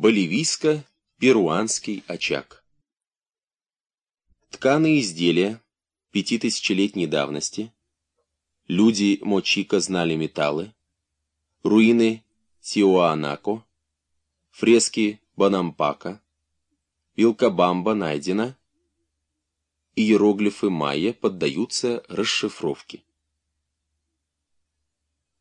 Боливийско-перуанский очаг. Тканые изделия пятитысячелетней давности, люди Мочика знали металлы, руины Тиоанако, фрески Банампака, Вилкабамба найдена, иероглифы майя поддаются расшифровке.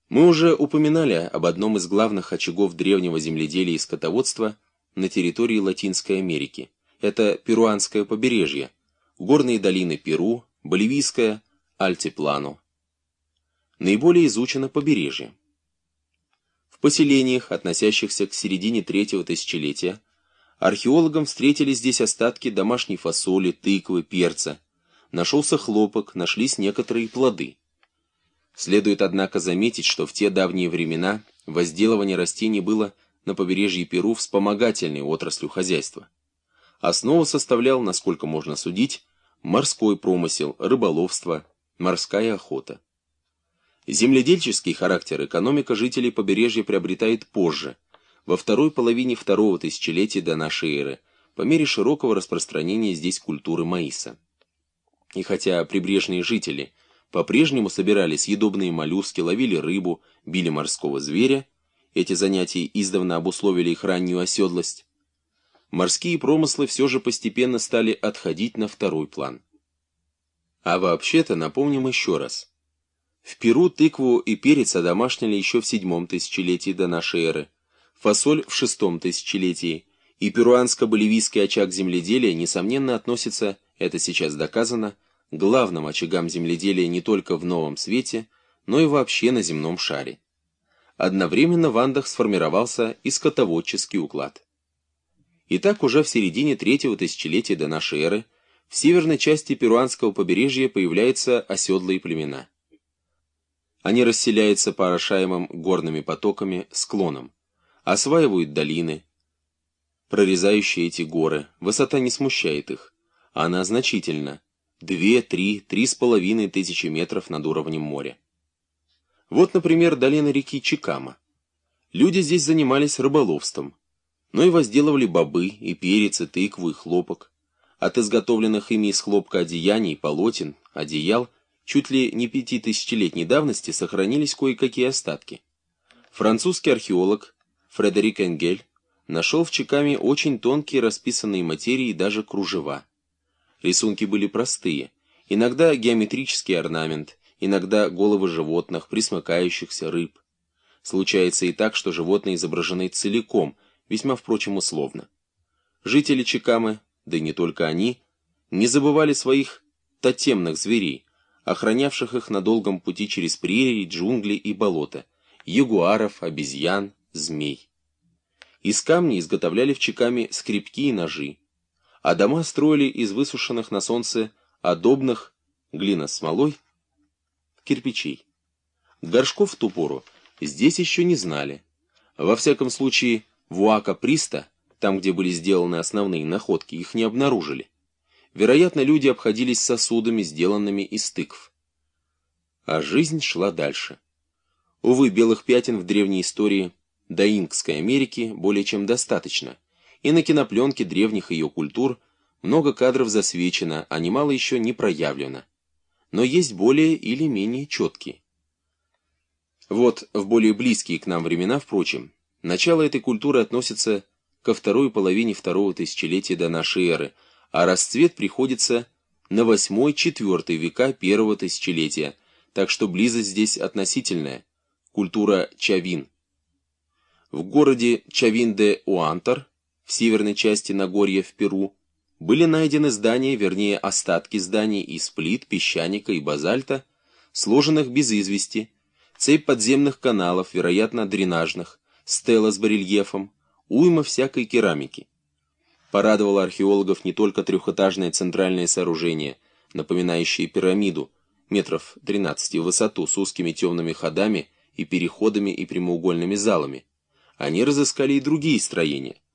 Мы уже упоминали об одном из главных очагов древнего земледелия и скотоводства на территории Латинской Америки. Это перуанское побережье, горные долины Перу, боливийское Альтиплану. Наиболее изучено побережье. В поселениях, относящихся к середине третьего тысячелетия, археологам встретились здесь остатки домашней фасоли, тыквы, перца. Нашелся хлопок, нашлись некоторые плоды. Следует, однако, заметить, что в те давние времена возделывание растений было на побережье Перу вспомогательной отраслью хозяйства. Основу составлял, насколько можно судить, морской промысел, рыболовство, морская охота. Земледельческий характер экономика жителей побережья приобретает позже, во второй половине второго тысячелетия до нашей эры, по мере широкого распространения здесь культуры маиса. И хотя прибрежные жители – по-прежнему собирали съедобные моллюски, ловили рыбу, били морского зверя. Эти занятия издавна обусловили их раннюю оседлость. Морские промыслы все же постепенно стали отходить на второй план. А вообще-то, напомним еще раз. В Перу тыкву и перец одомашнили еще в седьмом тысячелетии до нашей эры, фасоль в шестом тысячелетии, и перуанско-боливийский очаг земледелия, несомненно, относится, это сейчас доказано, главным очагам земледелия не только в Новом Свете, но и вообще на земном шаре. Одновременно в Андах сформировался и скотоводческий уклад. Итак, уже в середине третьего тысячелетия до нашей эры в северной части перуанского побережья появляются оседлые племена. Они расселяются по орошаемым горными потоками склонам, осваивают долины, прорезающие эти горы, высота не смущает их, она значительна, Две, три, три с половиной тысячи метров над уровнем моря. Вот, например, долина реки Чикама. Люди здесь занимались рыболовством, но и возделывали бобы, и перец, и тыкву, и хлопок. От изготовленных ими из хлопка одеяний, полотен, одеял, чуть ли не пятитысячелетней давности сохранились кое-какие остатки. Французский археолог Фредерик Энгель нашел в Чикаме очень тонкие расписанные материи и даже кружева. Рисунки были простые, иногда геометрический орнамент, иногда головы животных, присмыкающихся рыб. Случается и так, что животные изображены целиком, весьма, впрочем, условно. Жители Чикамы, да и не только они, не забывали своих тотемных зверей, охранявших их на долгом пути через прерии, джунгли и болота, ягуаров, обезьян, змей. Из камней изготовляли в Чикаме скребки и ножи, а дома строили из высушенных на солнце одобных, глина смолой, кирпичей. Горшков в ту пору здесь еще не знали. Во всяком случае, в Уака-Приста, там, где были сделаны основные находки, их не обнаружили. Вероятно, люди обходились сосудами, сделанными из тыкв. А жизнь шла дальше. Увы, белых пятен в древней истории доингской Америки более чем достаточно – и на кинопленке древних ее культур много кадров засвечено, а немало еще не проявлено. Но есть более или менее четкие. Вот в более близкие к нам времена, впрочем, начало этой культуры относится ко второй половине второго тысячелетия до нашей эры, а расцвет приходится на восьмой-четвертый века первого тысячелетия, так что близость здесь относительная. Культура Чавин. В городе Чавин-де-Уантар в северной части Нагорья в Перу, были найдены здания, вернее остатки зданий из плит, песчаника и базальта, сложенных без извести, цепь подземных каналов, вероятно, дренажных, стела с барельефом, уйма всякой керамики. Порадовало археологов не только трехэтажное центральное сооружение, напоминающее пирамиду, метров 13 в высоту, с узкими темными ходами и переходами и прямоугольными залами. Они разыскали и другие строения –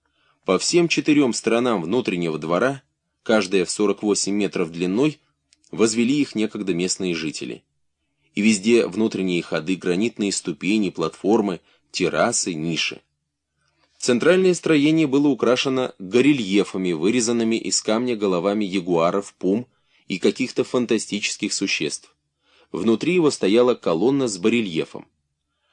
по всем четырем сторонам внутреннего двора, каждая в 48 метров длиной, возвели их некогда местные жители. И везде внутренние ходы, гранитные ступени, платформы, террасы, ниши. Центральное строение было украшено горельефами, вырезанными из камня головами ягуаров, пум и каких-то фантастических существ. Внутри его стояла колонна с барельефом.